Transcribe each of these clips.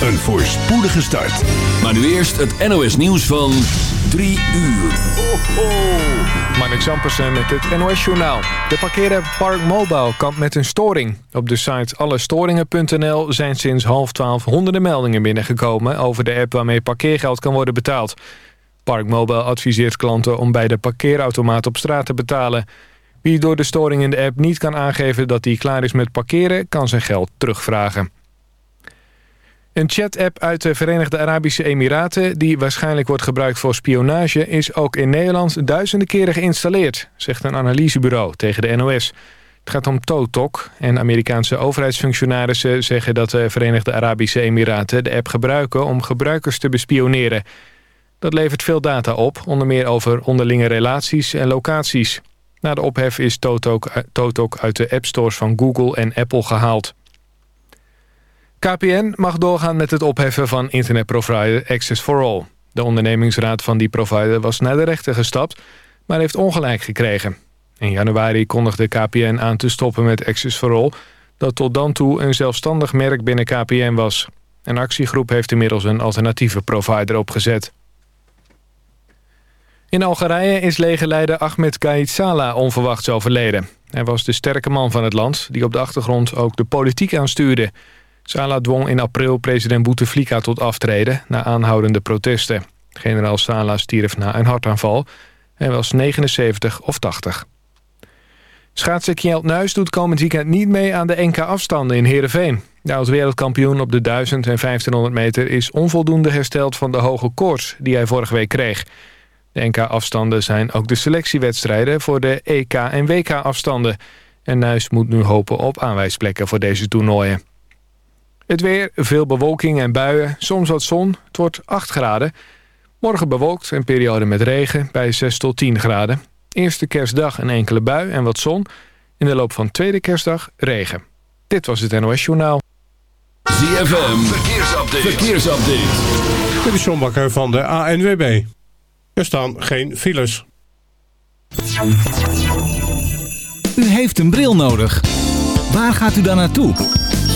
een voorspoedige start. Maar nu eerst het NOS nieuws van 3 uur. Ho, ho. Mark Zampersen met het NOS Journaal. De parkeerapp Park Mobile kampt met een storing. Op de site allestoringen.nl zijn sinds half twaalf honderden meldingen binnengekomen... over de app waarmee parkeergeld kan worden betaald. Park Mobile adviseert klanten om bij de parkeerautomaat op straat te betalen. Wie door de storing in de app niet kan aangeven dat hij klaar is met parkeren... kan zijn geld terugvragen. Een chat-app uit de Verenigde Arabische Emiraten... die waarschijnlijk wordt gebruikt voor spionage... is ook in Nederland duizenden keren geïnstalleerd... zegt een analysebureau tegen de NOS. Het gaat om Totok en Amerikaanse overheidsfunctionarissen... zeggen dat de Verenigde Arabische Emiraten de app gebruiken... om gebruikers te bespioneren. Dat levert veel data op, onder meer over onderlinge relaties en locaties. Na de ophef is Totok uit de appstores van Google en Apple gehaald. KPN mag doorgaan met het opheffen van internetprovider Access for All. De ondernemingsraad van die provider was naar de rechter gestapt, maar heeft ongelijk gekregen. In januari kondigde KPN aan te stoppen met Access for All... dat tot dan toe een zelfstandig merk binnen KPN was. Een actiegroep heeft inmiddels een alternatieve provider opgezet. In Algerije is legerleider Ahmed Kaid Salah onverwachts overleden. Hij was de sterke man van het land, die op de achtergrond ook de politiek aanstuurde... Salah dwong in april president Bouteflika tot aftreden... na aanhoudende protesten. Generaal Salah stierf na een hartaanval. Hij was 79 of 80. Schaatser Kjeld Nuis doet komend weekend niet mee aan de NK-afstanden in Heerenveen. De oud-wereldkampioen op de 1000 en 1500 meter is onvoldoende hersteld van de hoge koorts die hij vorige week kreeg. De NK-afstanden zijn ook de selectiewedstrijden voor de EK- en WK-afstanden. En Nuis moet nu hopen op aanwijsplekken voor deze toernooien. Het weer, veel bewolking en buien, soms wat zon. Het wordt 8 graden. Morgen bewolkt en periode met regen bij 6 tot 10 graden. Eerste kerstdag een enkele bui en wat zon. In de loop van tweede kerstdag regen. Dit was het NOS Journaal. ZFM, verkeersupdate. verkeersupdate. Dit is John Bakker van de ANWB. Er staan geen files. U heeft een bril nodig. Waar gaat u dan naartoe?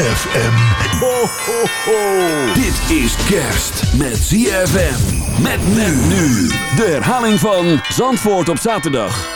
ZFM. Ho, ho, ho. Dit is kerst met ZFM. Met men nu. De herhaling van Zandvoort op zaterdag.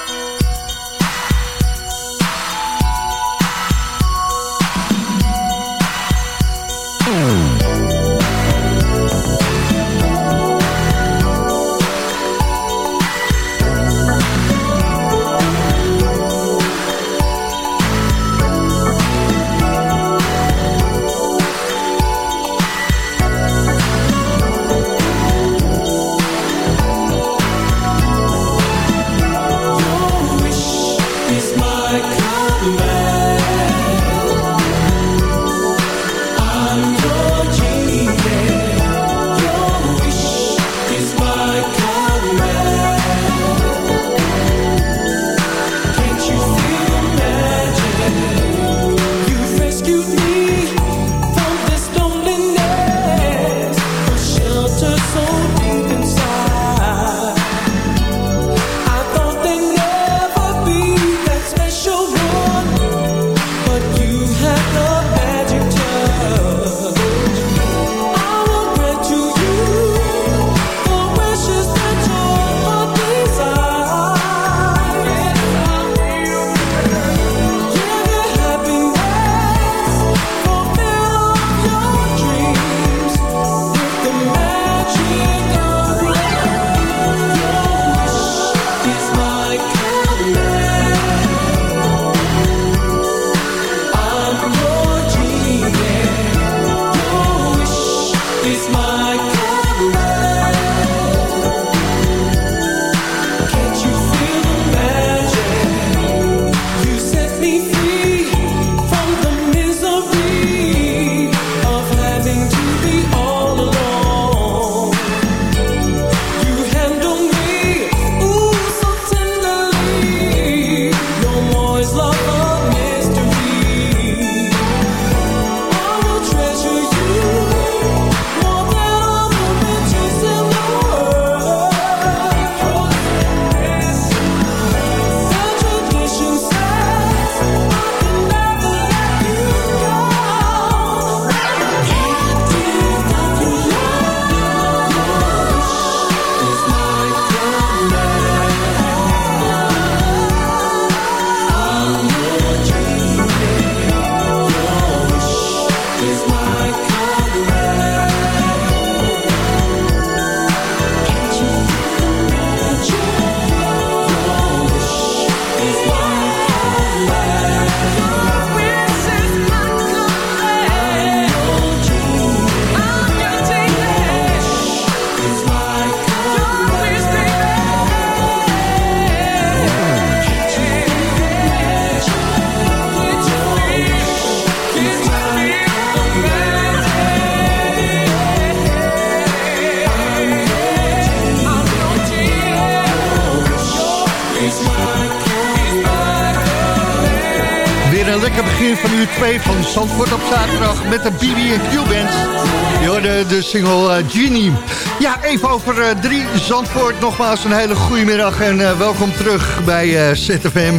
Zandvoort op zaterdag met de BB&Q-band. Je de single uh, Genie. Ja, even over uh, drie Zandvoort. Nogmaals een hele goede middag en uh, welkom terug bij ZFM.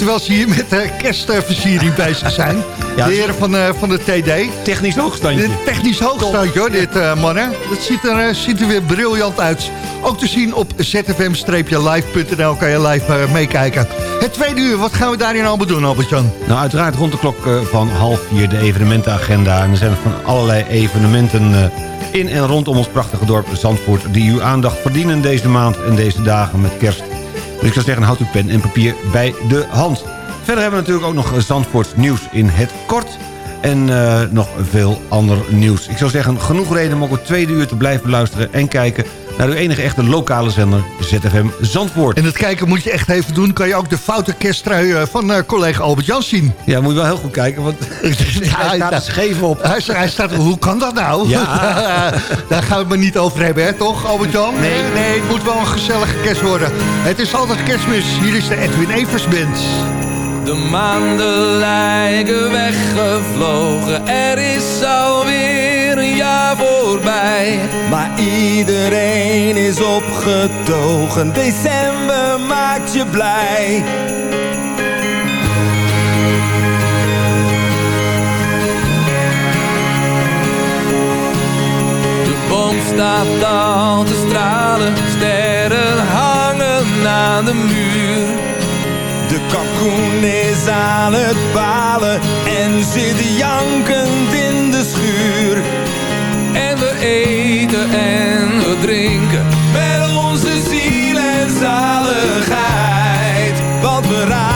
Terwijl ze hier met de kerstversiering bezig zijn. Ja, de heren van, van de TD. Technisch hoogstandje. technisch hoogstandje hoor, dit mannen. Dat ziet er, ziet er weer briljant uit. Ook te zien op zfm-live.nl kan je live meekijken. Het tweede uur, wat gaan we daarin allemaal doen, Albert-Jan? Nou, uiteraard rond de klok eh, van half vier de evenementenagenda. En er zijn van allerlei evenementen eh, in en rondom ons prachtige dorp Zandvoort... die uw aandacht verdienen deze maand en deze dagen met kerst. Dus ik zou zeggen, houd uw pen en papier bij de hand. Verder hebben we natuurlijk ook nog Zandvoort nieuws in het kort... En uh, nog veel ander nieuws. Ik zou zeggen, genoeg reden om ook het tweede uur te blijven luisteren en kijken naar uw enige echte lokale zender ZFM Zandvoort. En het kijken moet je echt even doen. Kan je ook de foute kersttrui eh, van uh, collega Albert Jan zien. Ja, moet je wel heel goed kijken, want hij staat er scheef op. Hij, hij, staat, hoe kan dat nou? Ja. Daar gaan we het maar niet over hebben, hè, toch Albert Jan? Nee, nee, het moet wel een gezellige kerst worden. Het is altijd kerstmis. Hier is de Edwin Evers Band. De maanden lijken weggevlogen, er is alweer een jaar voorbij. Maar iedereen is opgetogen, december maakt je blij. De boom staat al te stralen, sterren hangen aan de muur. Kalkoen is aan het balen en zit jankend in de schuur. En we eten en we drinken met onze ziel en zaligheid. Want we raken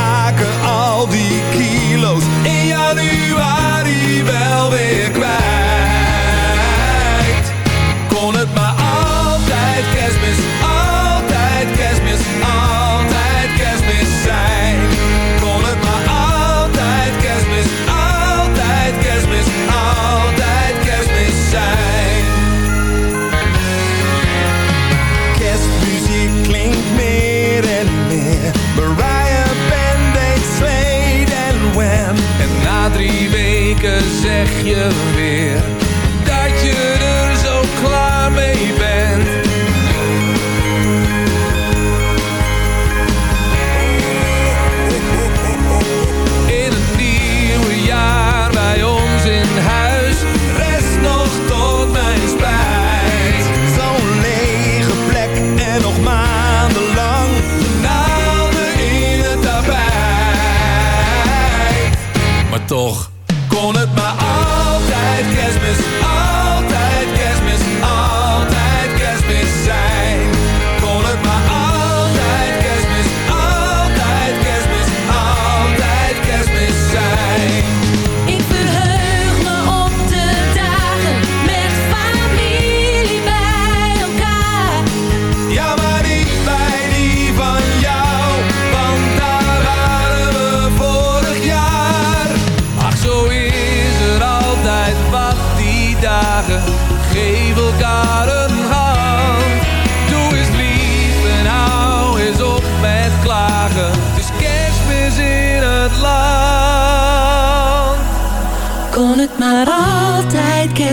zeg je weer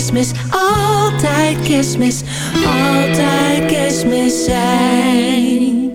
kerstmis, altijd kerstmis, altijd kerstmis zijn.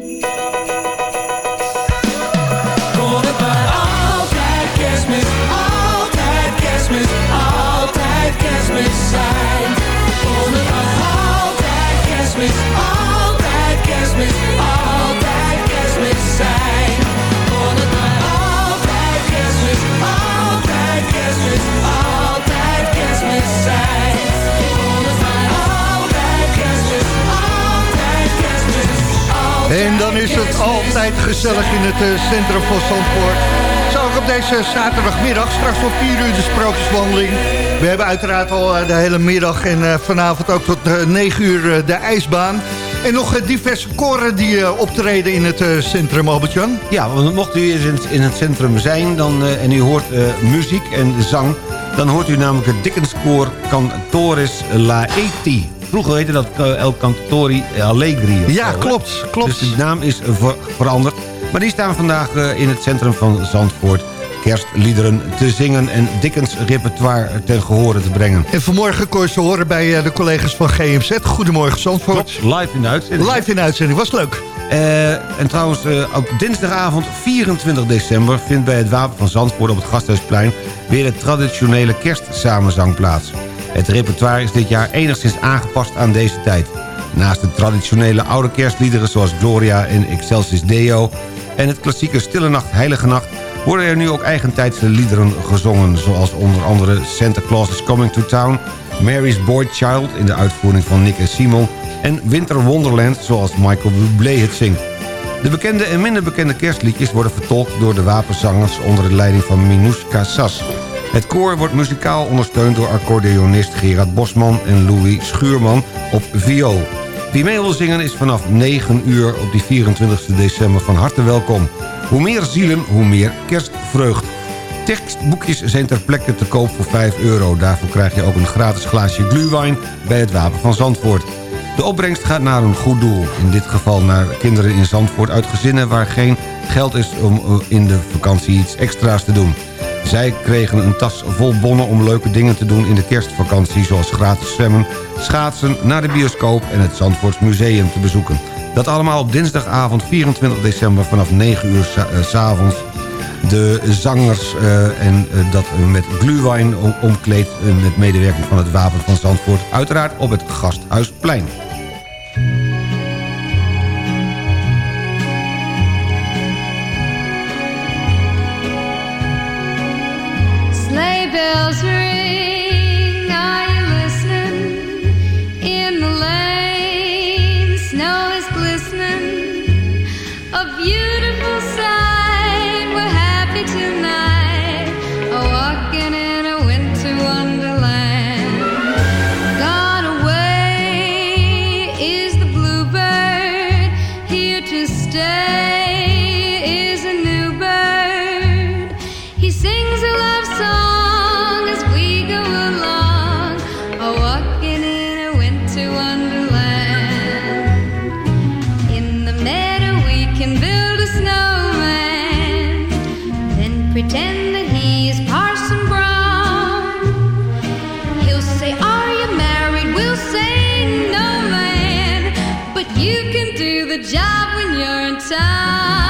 En dan is het altijd gezellig in het eh, centrum van Zandvoort. Zo ook op deze zaterdagmiddag, straks om 4 uur de sprookjeswandeling. We hebben uiteraard al eh, de hele middag en eh, vanavond ook tot 9 uur de ijsbaan. En nog diverse koren die optreden in het centrum, Albert-Jan. Ja, want mocht u in het centrum zijn dan, en u hoort muziek en zang... dan hoort u namelijk het Dickenskoor Cantoris Laeti. Vroeger heette dat eh, El Cantori Allegri. Ja, klopt, klopt. Dus de naam is veranderd. Maar die staan vandaag eh, in het centrum van Zandvoort kerstliederen te zingen en Dickens repertoire ten gehore te brengen. En vanmorgen kon je ze horen bij eh, de collega's van GMZ. Goedemorgen Zandvoort. Klopt, live in de uitzending. Live in de uitzending, was leuk. en trouwens, op dinsdagavond 24 december vindt bij het Wapen van Zandvoort op het Gasthuisplein weer de traditionele kerstsamenzang plaats. Het repertoire is dit jaar enigszins aangepast aan deze tijd. Naast de traditionele oude kerstliederen zoals Gloria en Excelsis Deo... en het klassieke Stille Nacht, Heilige Nacht... worden er nu ook eigentijdse liederen gezongen... zoals onder andere Santa Claus is Coming to Town... Mary's Boy Child in de uitvoering van Nick en Simon... en Winter Wonderland zoals Michael Bublé het zingt. De bekende en minder bekende kerstliedjes worden vertolkt door de wapenzangers... onder de leiding van Minouska Sas... Het koor wordt muzikaal ondersteund door accordeonist Gerard Bosman en Louis Schuurman op viool. Wie mee wil zingen is vanaf 9 uur op die 24 december van harte welkom. Hoe meer zielen, hoe meer kerstvreugd. Tekstboekjes zijn ter plekke te koop voor 5 euro. Daarvoor krijg je ook een gratis glaasje glühwein bij het Wapen van Zandvoort. De opbrengst gaat naar een goed doel. In dit geval naar kinderen in Zandvoort uit gezinnen waar geen geld is om eh, in de vakantie iets extra's te doen. Zij kregen een tas vol bonnen om leuke dingen te doen in de kerstvakantie... zoals gratis zwemmen, schaatsen, naar de bioscoop en het Zandvoorts Museum te bezoeken. Dat allemaal op dinsdagavond 24 december vanaf 9 uur eh, s avonds. De zangers uh, en uh, dat met glühwein omkleed met medewerking van het Wapen van Zandvoort. Uiteraard op het Gasthuisplein. Bells ring. You can do the job when you're in town.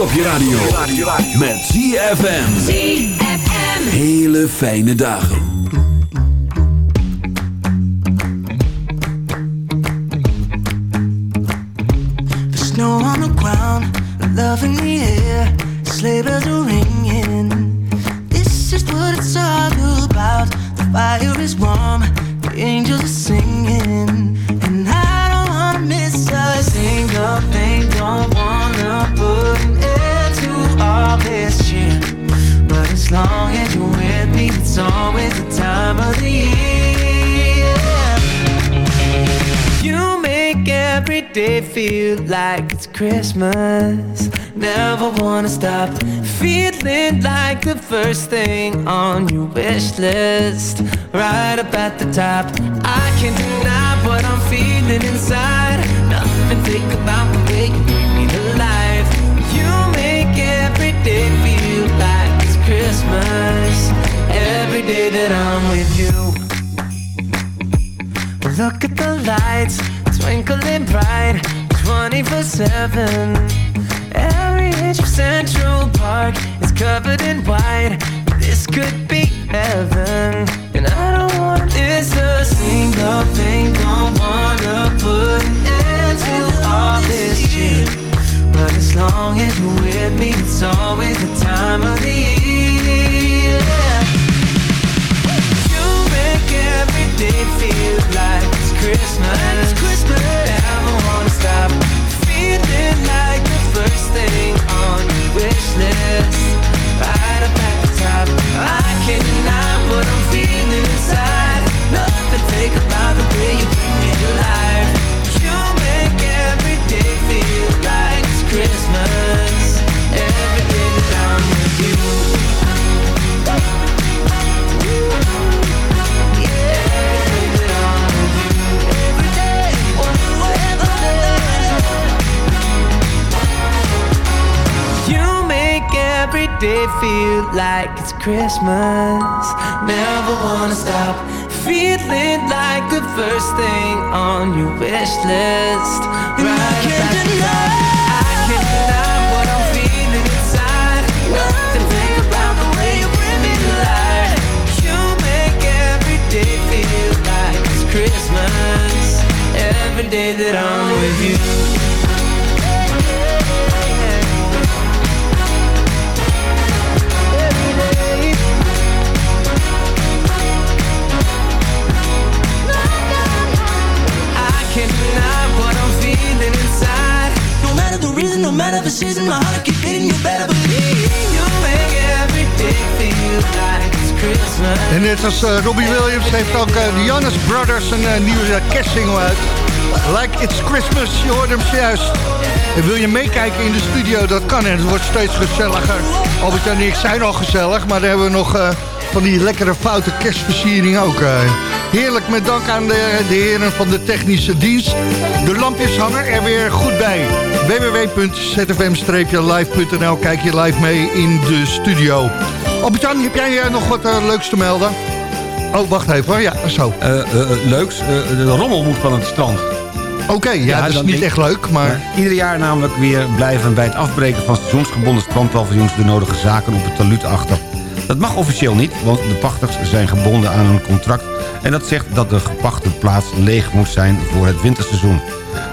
Op je radio. Met ZFM. ZFM. Hele fijne dagen. Feel like it's Christmas. Never wanna stop feeling like the first thing on your wish list. Right up at the top. I can't deny what I'm feeling inside. Nothing think about the way you bring me to life. You make every day feel like it's Christmas. Every day that I'm with you. Look at the lights twinkling bright 24 7. Every inch of Central Park is covered in white. This could be heaven. And I don't want to miss a single thing. Don't wanna put an end to all this shit. But as long as you're with me, it's always the time of the year. You make every day feel like Christmas. And It's Christmas. Never wanna stop feeling like the first thing on your wish list. Right up at the top. I can't deny what I'm feeling inside. Nothing fake about the way you bring me to life. You make every day feel like it's Christmas. Feel like it's Christmas. Never wanna stop feeling like the first thing on your wish list. Right at the top. I can't deny what I'm feeling inside. Nothing think about the way you bring me to life. You make every day feel like it's Christmas. Every day that I'm with you. Reason, no matter the season, my heart keep beating. You better believe you make every day feel like it's Christmas. En net als eh, Robbie Williams heeft ook eh, de Jonas Brothers een eh, nieuwe kerstsingle uit. Like It's Christmas, je hoort hem juist. En wil je meekijken in de studio, dat kan en het wordt steeds gezelliger. Albert en ik zijn al gezellig, maar dan hebben we nog van die lekkere foute kerstversiering ook. Heerlijk, met dank aan de, de heren van de technische dienst. De lampjes hangen er weer goed bij. www.zfm-live.nl Kijk je live mee in de studio. Albert-Jan, heb jij eh, nog wat eh, leuks te melden? Oh, wacht even hoor. Ja, zo. Eh, leuks, de rommel moet van het strand. Oké, ja, dat is niet echt leuk, maar... Ieder jaar namelijk weer blijven bij het afbreken van seizoensgebonden strandpaviljoens de nodige zaken op het taluut achter. Dat mag officieel niet, want de pachters zijn gebonden aan een contract... en dat zegt dat de gepachte plaats leeg moet zijn voor het winterseizoen.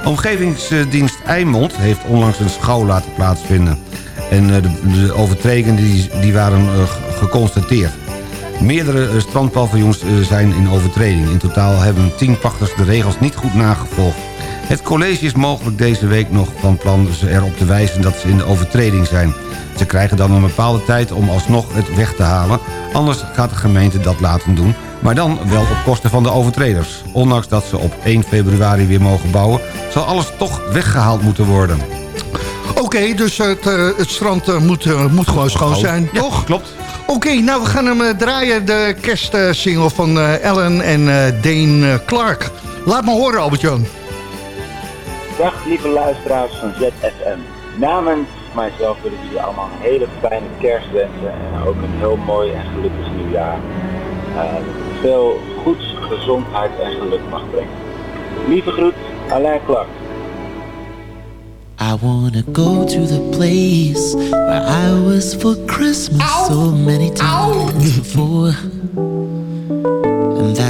Omgevingsdienst Eimond heeft onlangs een schouw laten plaatsvinden. En eh, de, overtredingen die, die waren eh, geconstateerd. Meerdere eh, strandpaviljoens zijn in overtreding. In totaal hebben tien pachters de regels niet goed nagevolgd. Het college is mogelijk deze week nog van plan ze erop te wijzen dat ze in de overtreding zijn. Ze krijgen dan een bepaalde tijd om alsnog het weg te halen. Anders gaat de gemeente dat laten doen. Maar dan wel op kosten van de overtreders. Ondanks dat ze op 1 februari weer mogen bouwen... zal alles toch weggehaald moeten worden. Oké, dus het, eh, het strand eh, moet, eh, moet gewoon schoon zijn, Ja, toch? klopt. Oké, nou we gaan hem draaien, de kerstsingle van Ellen en Dane Clark. Laat me horen, Albert-Jan. Dag lieve luisteraars van ZFM. Namens mijzelf wil ik jullie allemaal een hele fijne kerst wensen en ook een heel mooi en gelukkig nieuwjaar. Dat het veel goeds, gezondheid en geluk mag brengen. Lieve groet, Alain Clark. I wanna go to the place where I was for Christmas so many times before.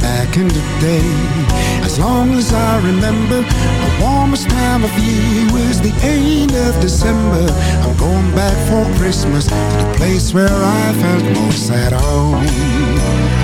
Back in the day. As long as I remember, the warmest time of year was the end of December. I'm going back for Christmas to the place where I felt most at home.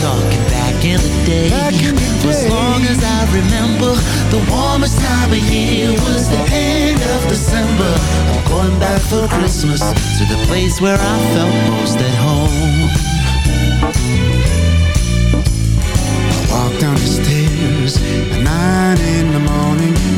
Talking back in the day. In the For as long as I remember, the warmest time of year was the end of December. I'm going back for Christmas to the place where I felt most at home. I walk down the stairs at nine in the morning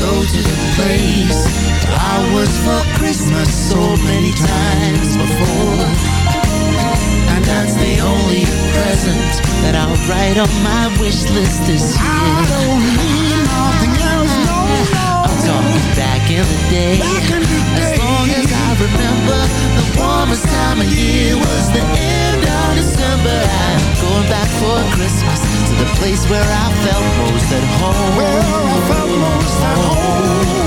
go to the place I was for Christmas so many times before. And that's the only present that I'll write on my wish list this year. I don't need nothing else, no, no. I'm talking back in the day. Back in the As long as I remember, warmest time of year was the end of December. I'm going back for Christmas to the place where I felt most at home. Where I felt most at home.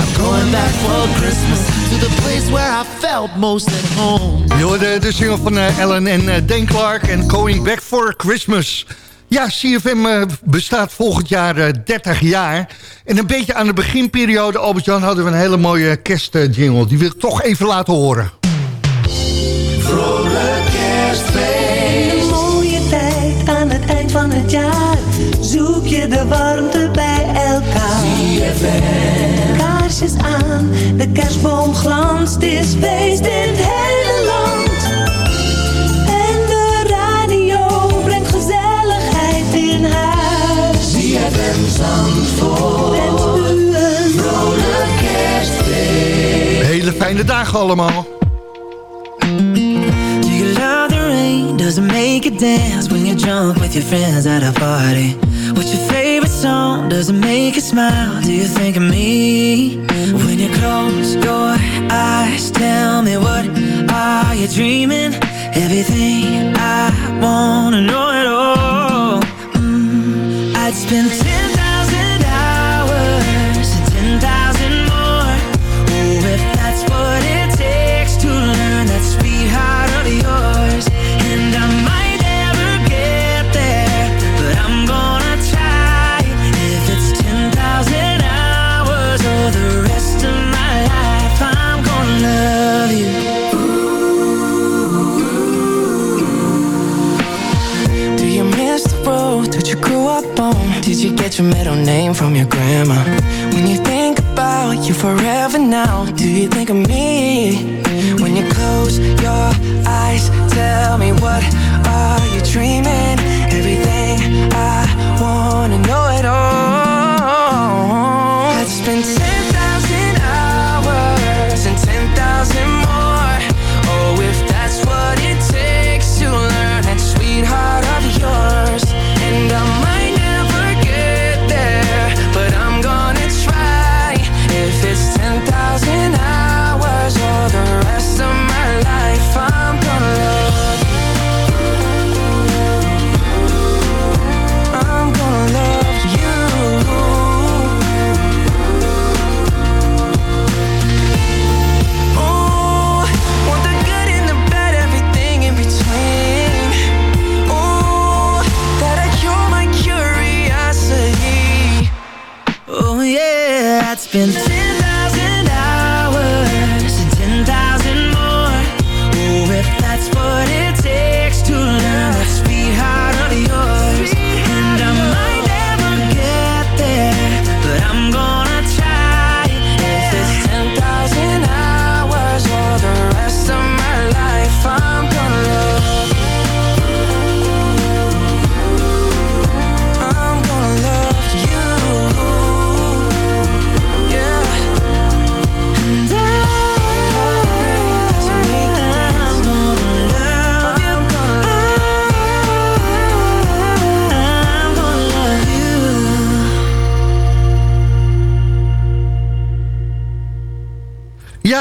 I'm going back for Christmas to the place where I felt most at home. Je hoorde de single van eh, Ellen en eh, Dan Clark en Going Back for Christmas. Ja, CFM eh, bestaat volgend jaar eh, 30 jaar. En een beetje aan de beginperiode, Albert-Jan, hadden we een hele mooie kerstjingle. Die wil ik toch even laten horen. Vrolijk kerstfeest. Een mooie tijd aan het eind van het jaar. Zoek je de warmte bij elkaar. Kaarsjes aan, de kerstboom glanst. Is feest in het fijne dagen allemaal. Do you love the rain? Does it make you dance when you're drunk with your friends at a party? What's your favorite song? Does it make you smile? Do you think of me? When you close your eyes, tell me what are you dreaming? Everything I wanna know it all. Mm, I'd spend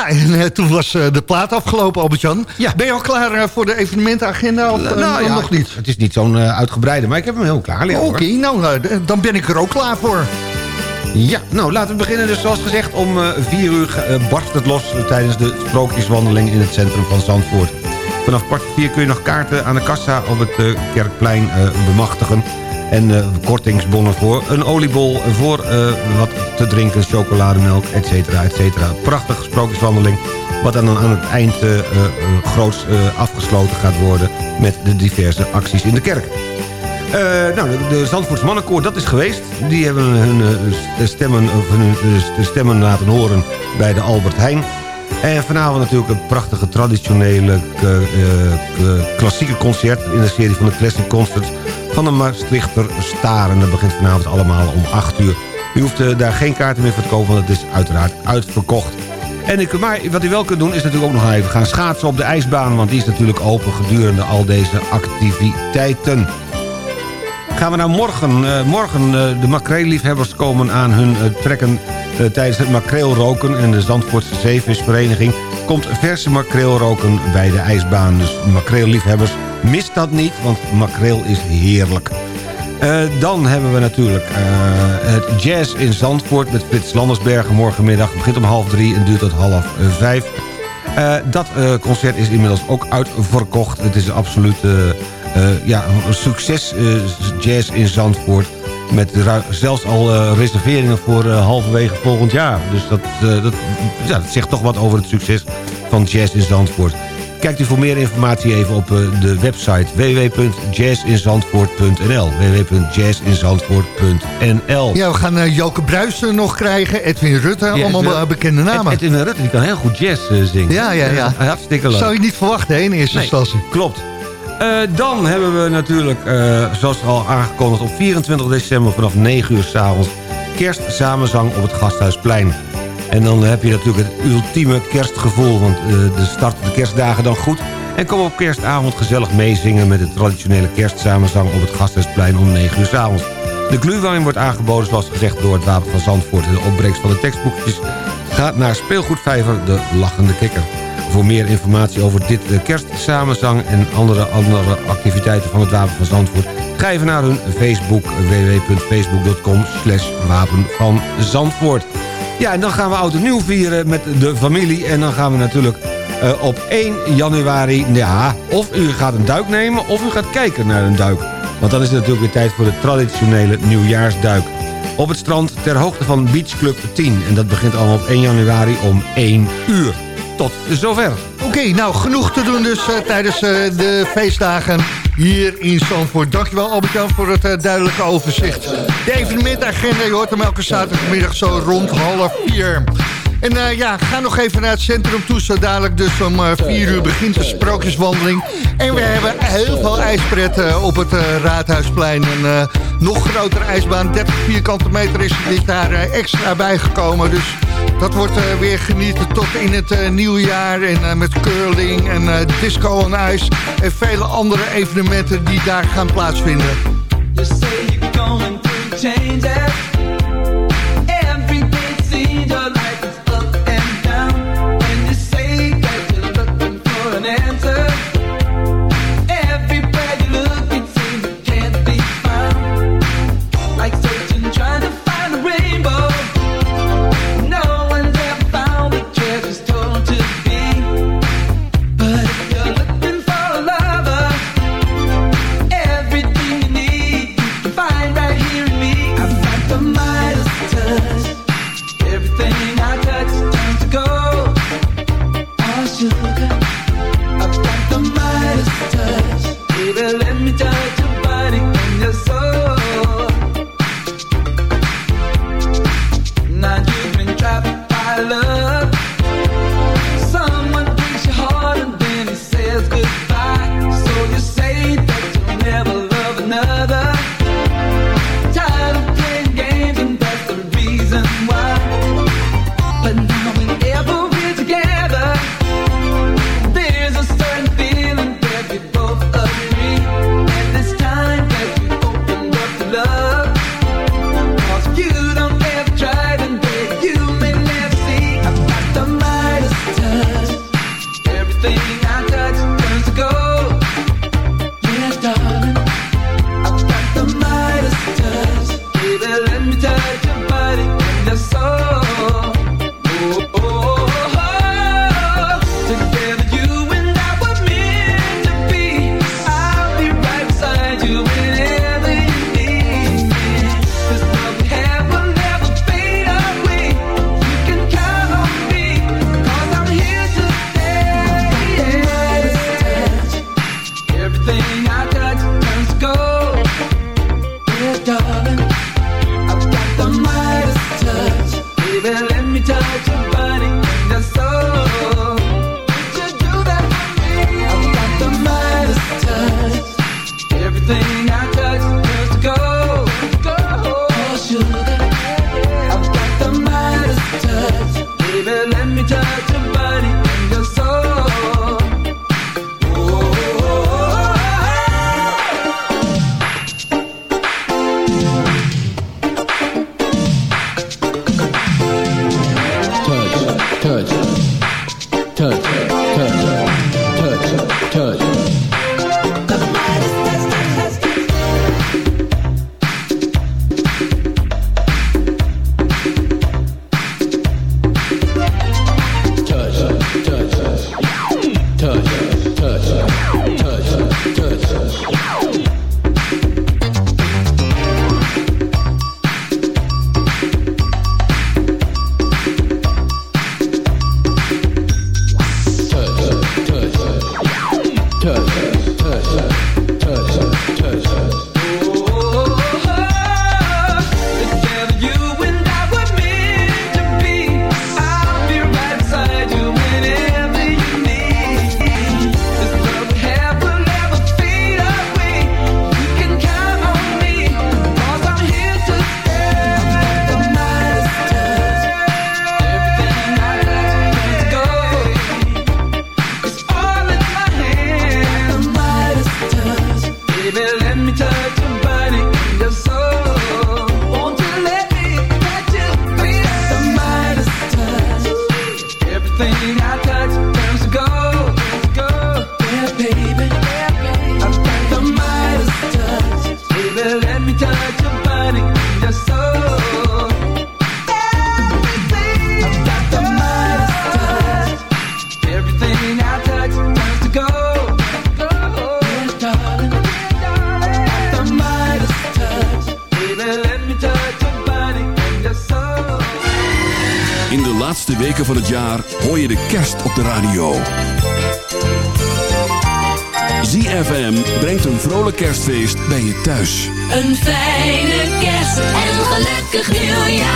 Ja, en eh, toen was eh, de plaat afgelopen, Albert-Jan. Ben je al klaar eh, voor de evenementenagenda of Nou ja, nog niet? Het is niet zo'n uitgebreide, maar ik heb hem heel klaar liggen. Oké, nou, dan ben ik er ook klaar voor. Ja, nou laten we beginnen. Dus zoals gezegd, om eh 4 uur barst het los tijdens de sprookjeswandeling in het centrum van Zandvoort. Vanaf kwart vier kun je nog kaarten aan de kassa op het Kerkplein bemachtigen. En eh, kortingsbonnen voor een oliebol, voor eh, wat te drinken, chocolademelk, et cetera, et cetera. Prachtige sprookjeswandeling, wat dan aan het eind eh, groots afgesloten gaat worden met de diverse acties in de kerk. Nou, de, Zandvoorts Mannenkoor, dat is geweest. Die hebben hun stemmen, hun, stemmen laten horen bij de Albert Heijn. En vanavond natuurlijk een prachtige traditionele eh, klassieke concert... in de serie van de Classic Concerts van de Maastrichter Staren. Dat begint vanavond allemaal om 8 uur. U hoeft eh, daar geen kaarten meer voor te kopen, want het is uiteraard uitverkocht. En ik, maar wat u wel kunt doen is natuurlijk ook nog even gaan schaatsen op de ijsbaan... want die is natuurlijk open gedurende al deze activiteiten. Gaan we naar morgen. Eh, morgen uh, de makreelliefhebbers komen aan hun trekken tijdens het makreelroken... en de Zandvoortse Zeevisvereniging komt verse makreelroken bij de ijsbaan. Dus makreelliefhebbers, mis dat niet, want makreel is heerlijk. Uh, dan hebben we natuurlijk het jazz in Zandvoort met Frits Landersbergen morgenmiddag. Begint om half drie en duurt tot half vijf. dat concert is inmiddels ook uitverkocht. Het is absoluut... Uh, ja, een succes jazz in Zandvoort. Met zelfs al uh, reserveringen voor halverwege volgend jaar. Dus dat, dat, ja, dat zegt toch wat over het succes van jazz in Zandvoort. Kijkt u voor meer informatie even op de website www.jazzinzandvoort.nl www.jazzinzandvoort.nl Ja, we gaan Joke Bruisen nog krijgen, Edwin Rutte, ja, allemaal bekende namen. Ed, Edwin Rutte die kan heel goed jazz zingen. Ja, ja, ja. Hartstikke leuk. Zou je niet verwachten hè, in eerste nee, instantie. Klopt. Uh, dan hebben we natuurlijk, uh, zoals al aangekondigd... op 24 december vanaf 9 uur s'avonds... kerstsamenzang op het Gasthuisplein. En dan heb je natuurlijk het ultieme kerstgevoel... want uh, de start de kerstdagen dan goed... en kom op kerstavond gezellig meezingen... met de traditionele kerstsamenzang op het Gasthuisplein om 9 uur s'avonds. De glühwein wordt aangeboden, zoals gezegd, door het Wapen van Zandvoort... de opbrengst van de tekstboekjes gaat naar speelgoedvijver De Lachende Kikker. Voor meer informatie over dit kerstsamenzang en andere, andere activiteiten van het Wapen van Zandvoort... ga even naar hun Facebook, www.facebook.com slash Wapen van Zandvoort. Ja, en dan gaan we oud en nieuw vieren met de familie. En dan gaan we natuurlijk uh, op 1 januari, ja, of u gaat een duik nemen... of u gaat kijken naar een duik. Want dan is het natuurlijk weer tijd voor de traditionele nieuwjaarsduik. Op het strand ter hoogte van Beach Club 10. En dat begint allemaal op 1 januari om 1 uur tot zover. Oké, nou genoeg te doen dus eh, tijdens eh, de feestdagen hier in Zandvoort. Dankjewel Albert-Jan voor het eh, duidelijke overzicht. De evenementagenda, je hoort hem elke zaterdagmiddag zo rond half vier. En eh, ja, ga nog even naar het centrum toe. Zo dadelijk dus om eh, 4 uur begint de sprookjeswandeling. En we hebben heel veel ijspretten eh, op het Raadhuisplein. Een nog grotere ijsbaan, 30 vierkante meter is er dit jaar extra bijgekomen. Dus dat wordt weer genieten tot in het uh, nieuwjaar. En met curling en disco on ijs. En vele andere evenementen die daar gaan plaatsvinden. feest bij je thuis. Een fijne kerst en gelukkig nieuwjaar.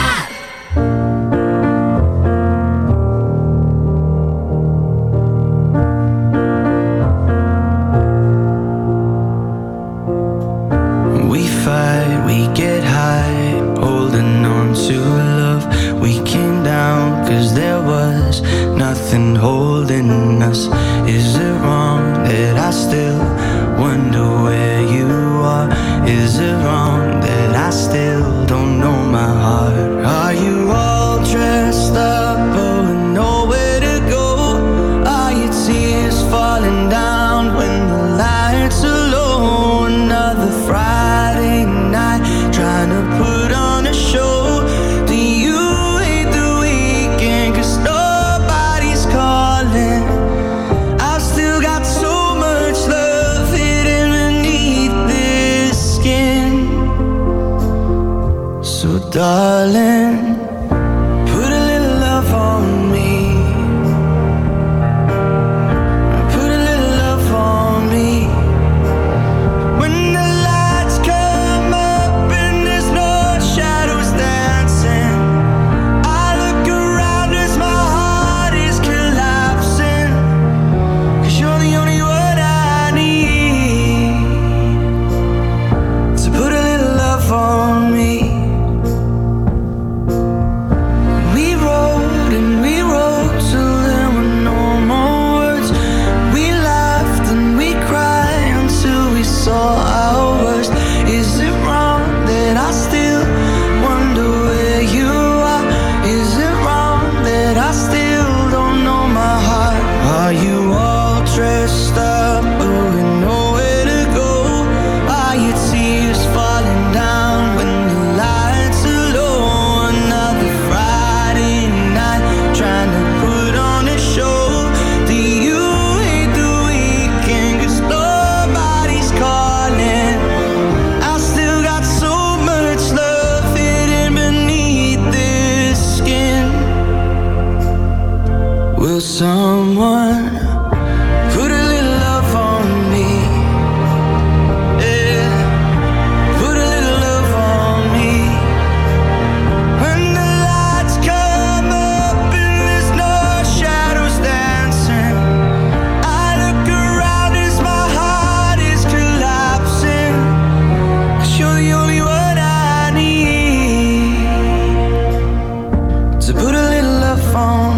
So put a little love on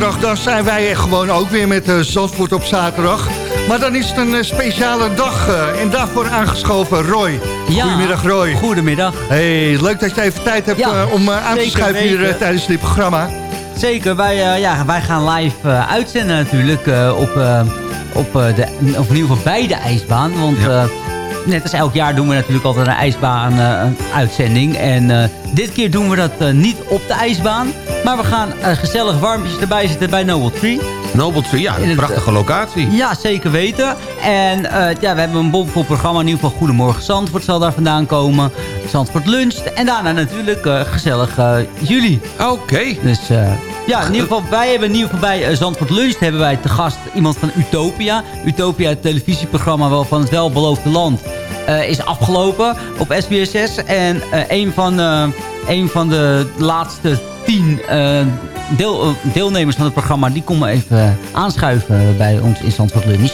dan zijn wij gewoon ook weer met eh, Zandvoort op zaterdag. Maar dan is het een eh, speciale dag eh, en daarvoor aangeschoven Roy. Goedemiddag Roy. Goedemiddag. Hey, leuk dat je even tijd hebt om aan te schuiven hier tijdens dit programma. Zeker, wij, ja, wij gaan live uitzenden natuurlijk op, op de, of in ieder geval bij de ijsbaan. Want net als elk jaar doen we natuurlijk altijd een ijsbaan uitzending. En dit keer doen we dat niet op de ijsbaan. Maar we gaan eh, gezellig warmpjes erbij zitten bij Noble Tree. Noble Tree, ja, een prachtige eh, locatie. Ja, zeker weten. En eh, ja, we hebben een bomvol programma. In ieder geval Goedemorgen Zandvoort zal daar vandaan komen. Zandvoort luncht. En daarna natuurlijk gezellig jullie. Oké. Dus... Ja, in ieder geval, wij hebben in ieder geval bij Zandvoort Lunch hebben wij te gast iemand van Utopia. Utopia, het televisieprogramma wel van het welbeloofde land, is afgelopen op SBS En een, van, een van de laatste tien eh, deel, eh, deelnemers van het programma... die komen even eh, aanschuiven bij ons in Zandvoort Lunch.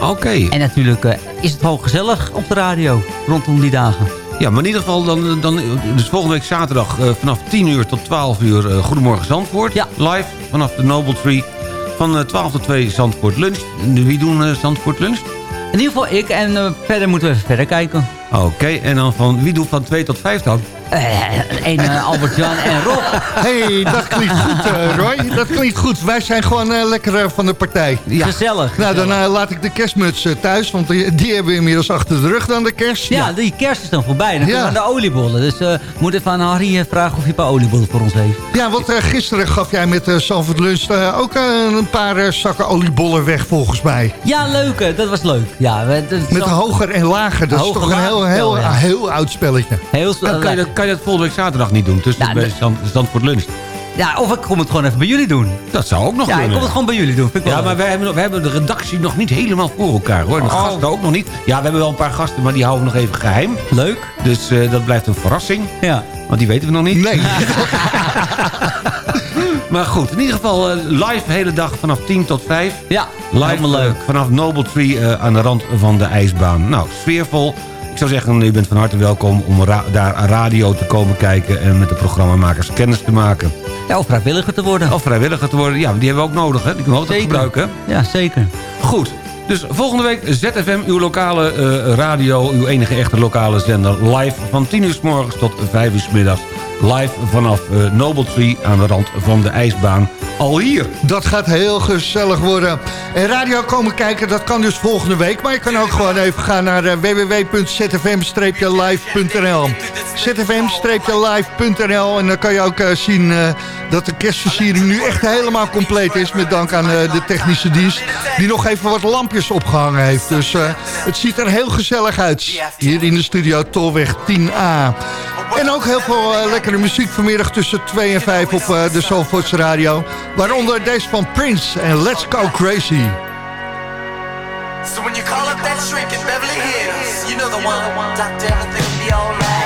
Oké. En natuurlijk is het wel gezellig op de radio rondom die dagen. Ja, maar in ieder geval dan, dan dus volgende week zaterdag vanaf 10 uur tot 12 uur Goedemorgen Zandvoort. Ja. Live vanaf de Noble Tree van 12 tot 2 Zandvoort Lunch. Wie doen Zandvoort Lunch? In ieder geval ik en verder moeten we even verder kijken. Oké, en dan van wie doet van 2 tot 5 dan? Eh, en eh, Albert-Jan en Rob. hey, dat klinkt goed, eh, Roy. Dat klinkt goed. Wij zijn gewoon eh, lekker van de partij. Gezellig. Nou, dan laat ik de kerstmuts thuis, want die, die hebben we inmiddels achter de rug dan de kerst. Ja, die kerst is dan voorbij. Dan Ja. komen we de oliebollen. Dus eh, we moeten even aan Harry vragen of hij een paar oliebollen voor ons heeft. Ja, want gisteren gaf jij met uh, Sanford Lunch ook een paar zakken oliebollen weg, volgens mij. Ja, leuk. Dat was leuk. Ja, Met zo- hoger en lager. Dat Hoger, is toch een heel, heel, ja. heel oud spelletje. Heel kan je, kan je dat volgende week zaterdag niet doen. Tussen Ja, bij nee. Zand, Zandvoort Lunch. Ja, of ik kom het gewoon even bij jullie doen. Dat zou ook nog Ja, ik kunnen. kom het gewoon bij jullie doen. Ik wel Ja, maar leuk. wij hebben, wij hebben de redactie nog niet helemaal voor elkaar, hoor. De Oh. gasten ook nog niet. Ja, we hebben wel een paar gasten, maar die houden we nog even geheim. Leuk. Dus eh, dat blijft een verrassing. Ja. Want die weten we nog niet. Nee. Maar goed, in ieder geval eh, live de hele dag vanaf 10 tot 5. Ja, Live helemaal leuk. eh, vanaf Noble Tree aan de rand van de ijsbaan. Nou, sfeervol. Ik zou zeggen, u bent van harte welkom om ra- daar aan radio te komen kijken... en met de programmamakers kennis te maken. Ja, of vrijwilliger te worden. Of vrijwilliger te worden. Ja, die hebben we ook nodig, hè? Die kunnen we altijd Zeker. gebruiken. Ja, zeker. Goed. Dus volgende week ZFM, uw lokale eh, radio, uw enige echte lokale zender... live van 10 uur s morgens tot 5 uur s middags. Live vanaf eh, Noble Tree aan de rand van de ijsbaan. Al hier. Dat gaat heel gezellig worden. En radio komen kijken, dat kan dus volgende week. Maar je kan ook gewoon even gaan naar eh, www.zfm-live.nl zfm-live.nl En dan kan je ook eh, zien eh, dat de kerstversiering nu echt helemaal compleet is. Met dank aan eh, de technische dienst. Die nog even wat lampjes opgehangen heeft. Dus eh, het ziet er heel gezellig uit. Hier in de studio Tolweg 10A. En ook heel veel eh, lekkere muziek vanmiddag tussen 2 en 5 op eh, de Zalvoorts Radio. Waaronder deze van Prince en Let's Go Crazy. So when you call up that shrink in Beverly Hills, you know the one. Doctor, everything will be alright.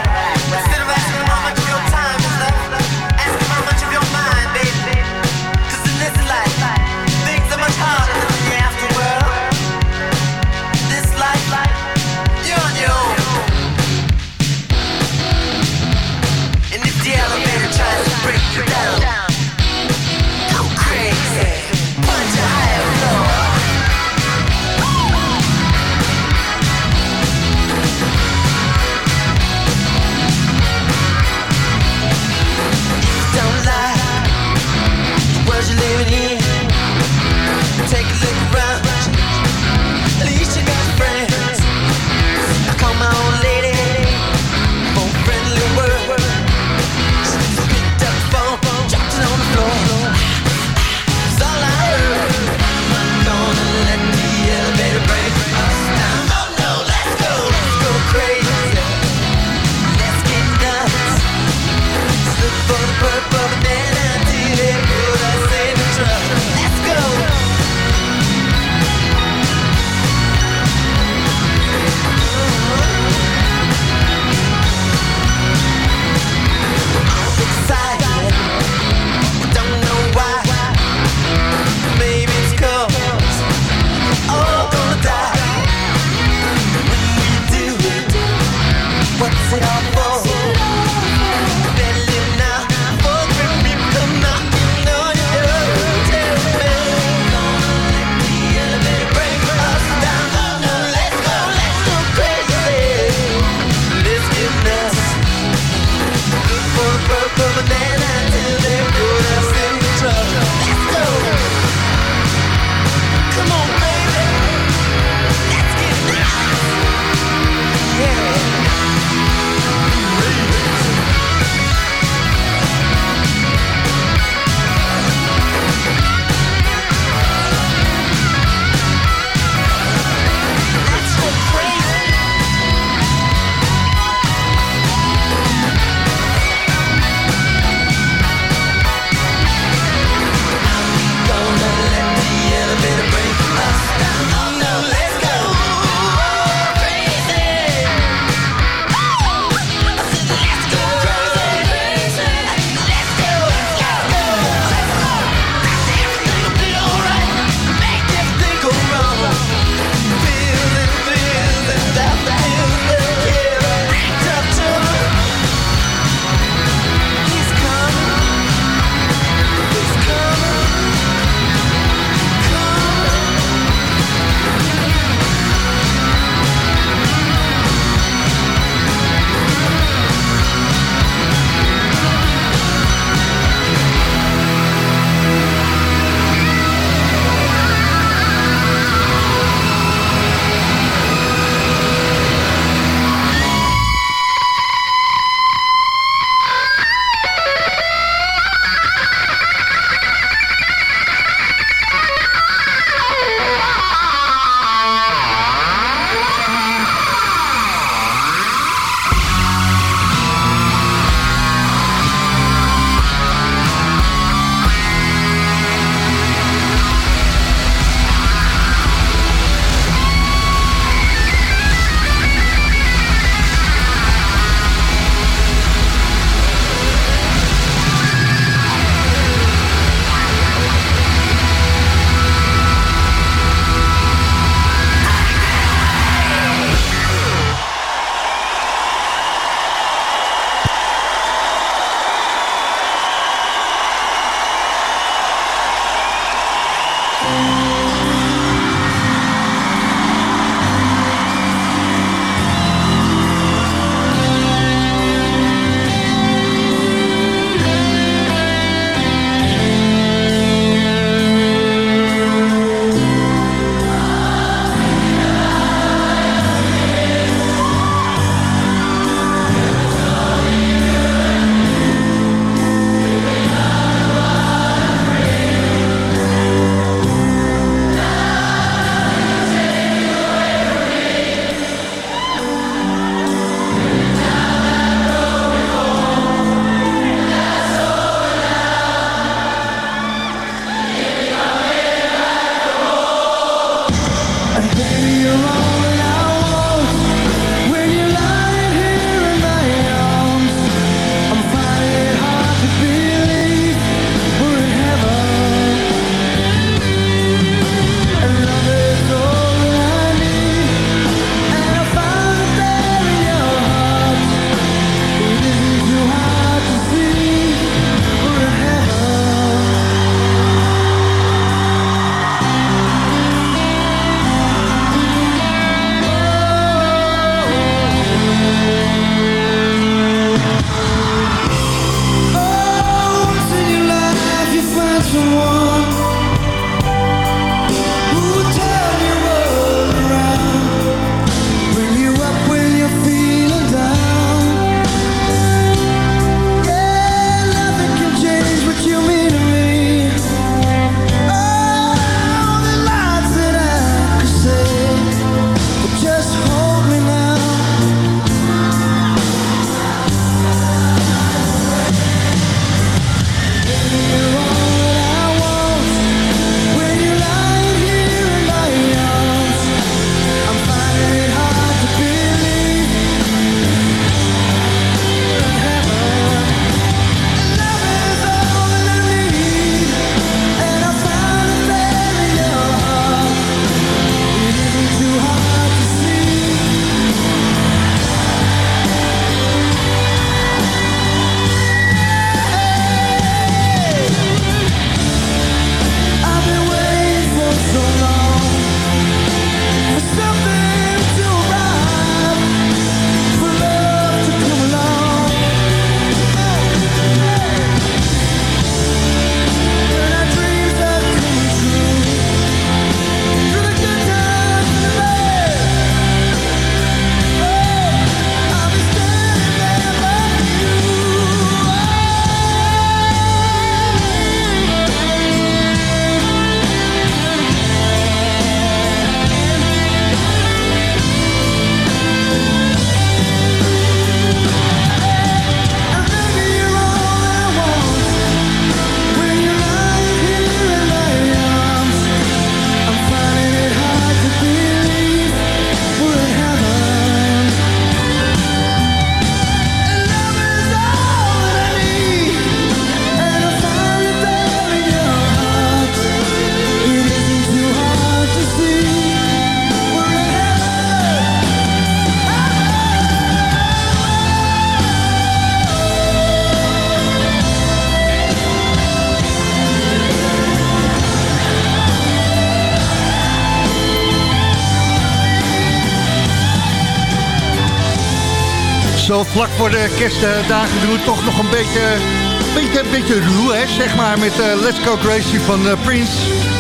Vlak voor de kerstdagen doen we toch nog een beetje, beetje, beetje ruw, hè, zeg maar, met eh, Let's Go Crazy van eh, Prince.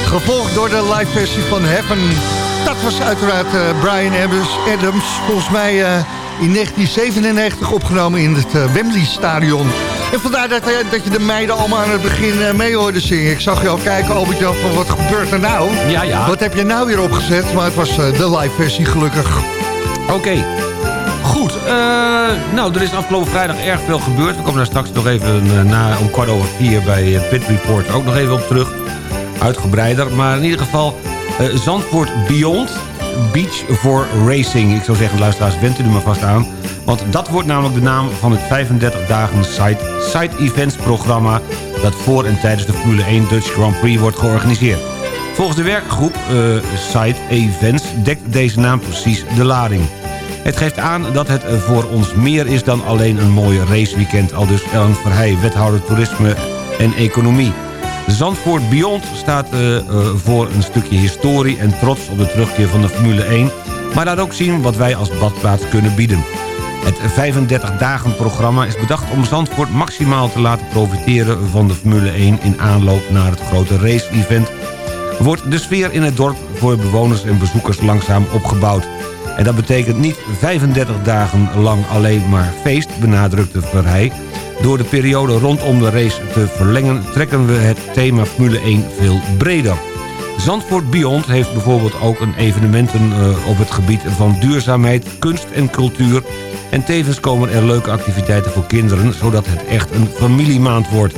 Gevolgd door de live versie van Heaven. Dat was uiteraard eh, Brian Adams, Adams, volgens mij in 1997 opgenomen in het Wembley Stadion. En vandaar dat, dat je de meiden allemaal aan het begin mee hoorde zingen. Ik zag je al kijken, Albert-Jan, van wat gebeurt er nou? Ja, ja. Wat heb je nou weer opgezet? Maar het was de live versie gelukkig. Oké. Goed, eh, nou, er is afgelopen vrijdag erg veel gebeurd. We komen daar straks nog even eh, na, om kwart over vier bij het Pit Report ook nog even op terug. Uitgebreider, maar in ieder geval eh, Zandvoort Beyond Beach for Racing. Ik zou zeggen, luisteraars, went u er maar vast aan. Want dat wordt namelijk de naam van het 35 dagen side, side events programma... dat voor en tijdens de Formule 1 Dutch Grand Prix wordt georganiseerd. Volgens de werkgroep eh, Side Events dekt deze naam precies de lading. Het geeft aan dat het voor ons meer is dan alleen een mooie raceweekend... al dus Ellen Verheij, wethouder toerisme en economie. Zandvoort Beyond staat eh, eh, voor een stukje historie en trots op de terugkeer van de Formule 1... maar laat ook zien wat wij als badplaats kunnen bieden. Het 35 dagen programma is bedacht om Zandvoort maximaal te laten profiteren van de Formule 1 in aanloop naar het grote race-event wordt de sfeer in het dorp voor bewoners en bezoekers langzaam opgebouwd. En dat betekent niet 35 dagen lang alleen maar feest, benadrukte Verheij. Door de periode rondom de race te verlengen trekken we het thema Formule 1 veel breder. Zandvoort Beyond heeft bijvoorbeeld ook een evenementen eh, op het gebied van duurzaamheid, kunst en cultuur. En tevens komen er leuke activiteiten voor kinderen, zodat het echt een familiemaand wordt.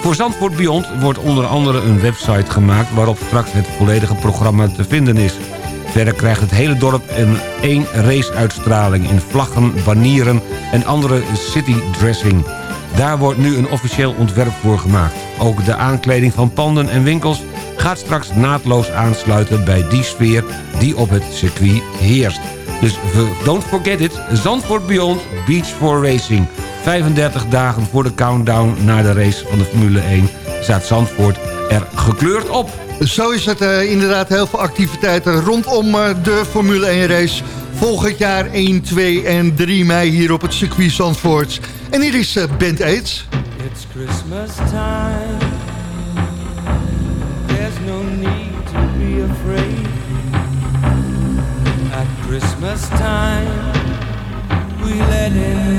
Voor Zandvoort Beyond wordt onder andere een website gemaakt... waarop straks het volledige programma te vinden is. Verder krijgt het hele dorp een één raceuitstraling... in vlaggen, banieren en andere citydressing. Daar wordt nu een officieel ontwerp voor gemaakt. Ook de aankleding van panden en winkels gaat straks naadloos aansluiten... bij die sfeer die op het circuit heerst. Dus don't forget it, Zandvoort Beyond Beach for Racing... 35 dagen voor de countdown naar de race van de Formule 1... staat Zandvoort er gekleurd op. Zo is het eh, inderdaad heel veel activiteiten rondom eh, de Formule 1 race. Volgend jaar 1, 2 en 3 mei hier op het circuit Zandvoort. En hier is eh, Band Aids. It's Christmas time. There's no need to be afraid. At Christmas time, we let in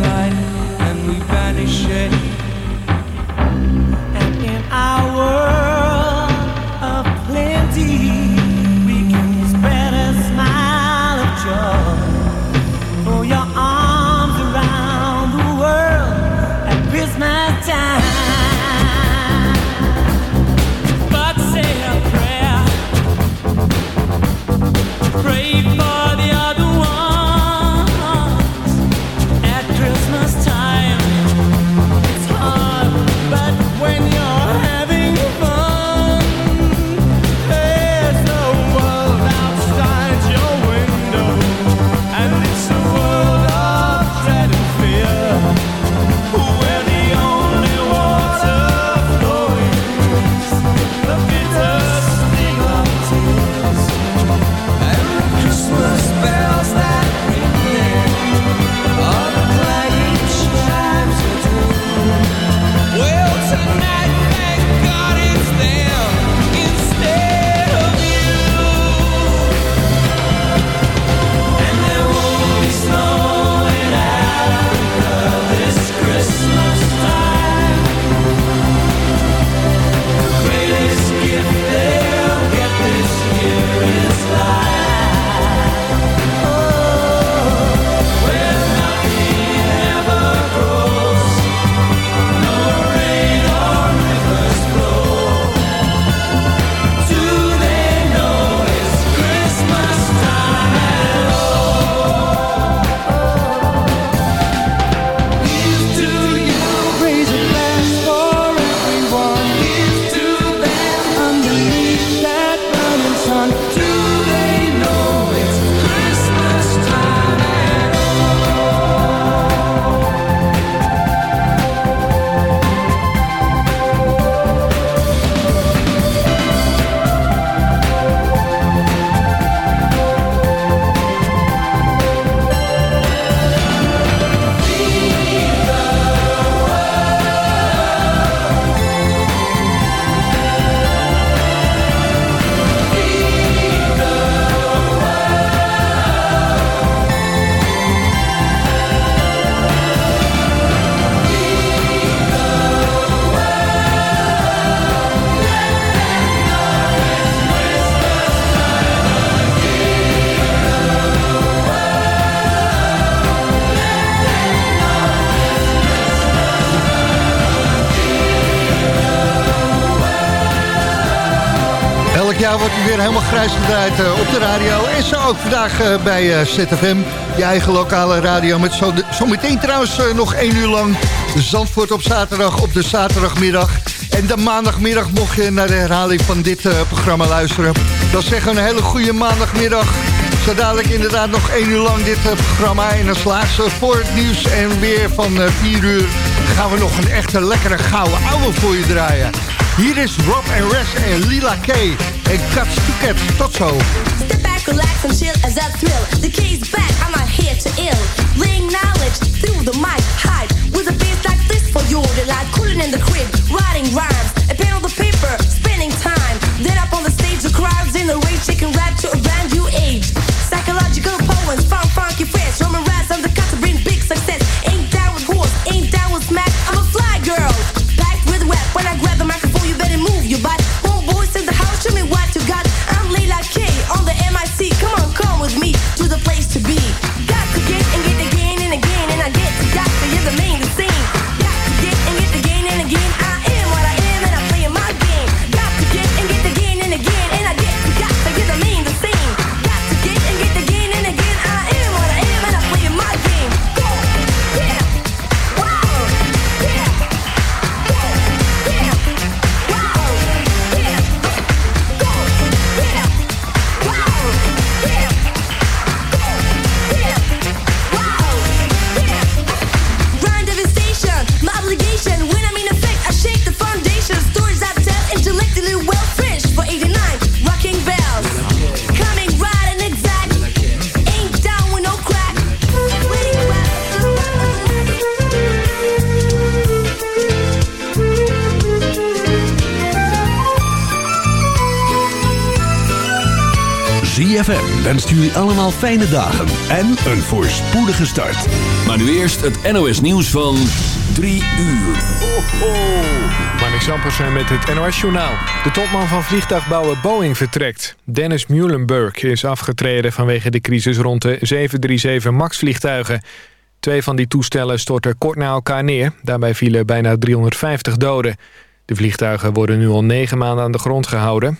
eh, bij eh, ZFM, je eigen lokale radio. Met zometeen trouwens eh, nog één uur lang Zandvoort op zaterdag op de zaterdagmiddag. En de maandagmiddag mocht je naar de herhaling van dit programma luisteren. Dan zeggen we een hele goede maandagmiddag. Zo dadelijk inderdaad nog één uur lang dit programma. En dan ze voor het nieuws en weer van eh, vier uur... gaan we nog een echte lekkere gouden ouwe voor je draaien. Hier is Rob en Res en Lila K. En Cuts to Cats. Tot zo. Relax and chill as I thrill. The key's back, I'm not here to ill. Laying knowledge through the mic, hide with a bass like this for your delight. Cooling in the crib, writing rhymes, allemaal fijne dagen en een voorspoedige start. Maar nu eerst het NOS nieuws van 3 uur. Ho, ho. Marnik Zampersen met het NOS-journaal. De topman van vliegtuigbouwer Boeing vertrekt. Dennis Muhlenberg is afgetreden vanwege de crisis rond de 737 MAX-vliegtuigen. Twee van die toestellen stortten kort na elkaar neer. Daarbij vielen bijna 350 doden. De vliegtuigen worden nu al negen maanden aan de grond gehouden.